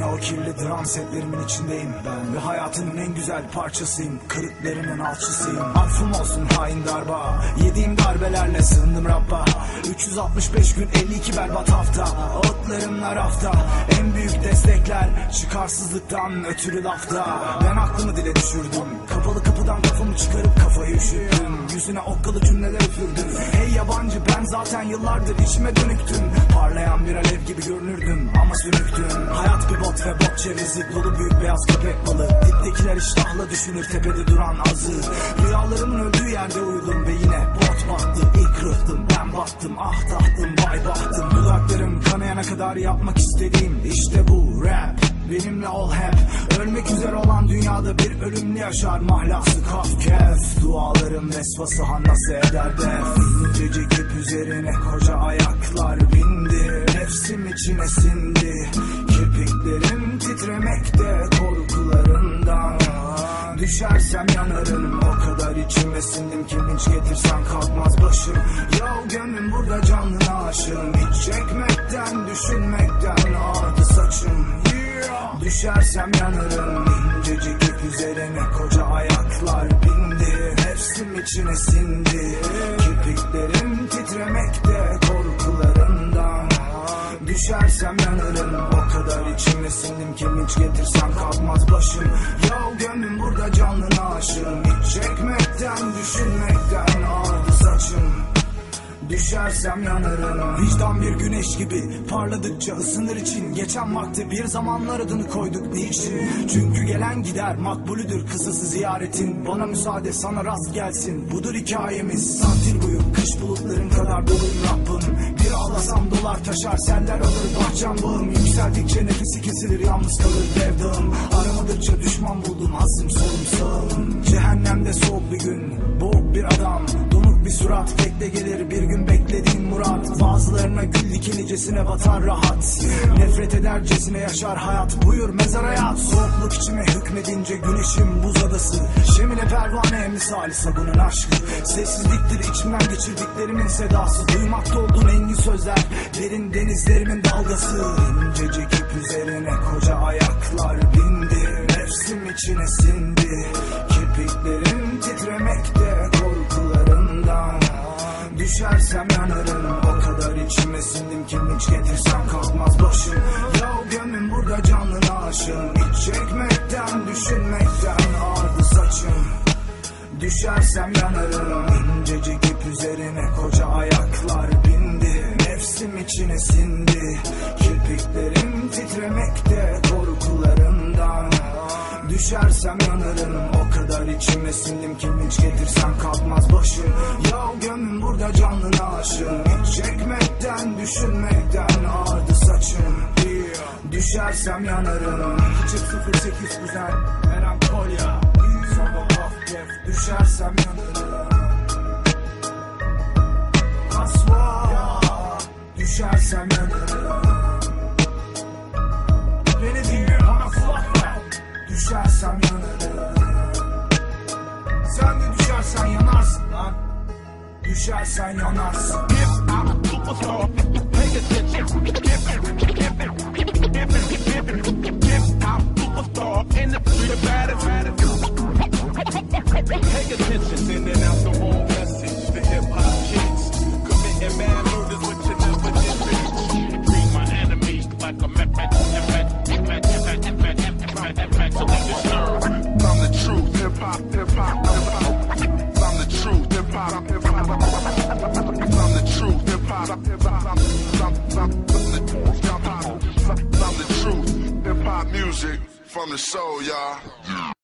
Yine o kirli dram setlerimin içindeyim. Ben Ve hayatının en güzel parçasıyım. Kırıklarının alçısıyım. Affım olsun hain darba. Yediğim darbelerle sığındım Rabba. 365 gün 52 berbat hafta. Ağıtlarımla rafta. En büyük destekler Çıkarsızlıktan ötürü lafta. Ben aklımı dile düşürdüm. Kapalı kapıdan kafamı çıkarıp kafayı üşüttüm. Yüzüne okkalı cümleler üfürdüm. Hey yabancı ben zaten yıllardır içime dönüktüm. Parlayan bir alev gibi görünürdüm ama sönüktüm Hayat bir bot ve bot çerezi dolu büyük beyaz köpek balığı. Diptekiler iştahla düşünür tepede duran azı. Rüyalarımın öldüğü yerde uyudum ve yine bot battı. İlk rıhtım ben battım ah tahtım vay bahtım. Dudaklarım kanayana kadar yapmak istediğim işte bu rap Benimle ol hep. Ölmek üzere olan dünyada bir ölümlü yaşar. Mahlası kafkef Dualarım vesvası nasıl eder def. İncecik ip üzerine koca ayaklar bindi. Nefsim içine sindi. Kirpiklerim titremekte korkularından Düşersem yanarım. O kadar içime sindim ki linç getirsem kalkmaz başım. Ya gönlüm burada canlına aşığım. Hiç çekmekten düşünmekten ağrıdı saçım. Düşersem yanarım. İncecik ip üzerine koca ayaklar bindi. Nefsim içine sindi. Kirpiklerim titremekte korkularından Düşersem yanarım. O kadar içime sindim ki linç getirsem kalkmaz başım. Ya gönlüm burada canlına aşığım Düşersem yanarım. Vicdan bir güneş gibi parladıkça ısınır için Geçen vakti bir zamanlar adını koyduk niçin? Çünkü gelen gider makbulüdür kısası ziyaretin. Bana müsaade sana rast gelsin. Budur hikayemiz. Santir boyu kış bulutların kadar doluyum Rabbim. Bir ağlasam dolar taşar seller alır bahçem bağım. Yükseldikçe nefesi kesilir yalnız kalır dev dağım Aramadıkça düşman buldum hasım solum Cehennemde soğuk bir gün boğuk bir adam bir surat. Bekle gelir bir gün beklediğin murat. Bazılarına gül dikinicesine batar rahat. Nefret edercesine yaşar hayat. Buyur mezara yat. Soğukluk içime hükmedince güneşim buz adası. Şemine pervane misali sabunun aşkı. Sessizliktir içimden geçirdiklerimin sedası. Duymakta olduğun engin sözler. Derin denizlerimin dalgası. İncecik ip üzerine koca ayaklar bindi. Nefsim içine sindi Düşersem yanarım. O kadar içime sindim ki linç getirsem kalkmaz başım. Ya gönlüm burada canlına aşığım Hiç çekmekten düşünmekten ağrıdı saçım. Düşersem yanarım. İncecik ip üzerine koca ayaklar bindi. Nefsim içine sindi. Kirpiklerim titremekte Düşersem yanarım. O kadar içime sindim ki linç getirsem kalkmaz başım. Ya gönlüm burada canlına aşığım Hiç çekmekten düşünmekten ağrıdı saçım. Düşersem yanarım. Küçük 08 kuzen Melankolya Sabah kafkef Düşersem yanarım. Kasva Düşersem yanarım Düşersen yanarsın If I'm a superstar, pay attention. If, if, if, if music from the soul, y'all.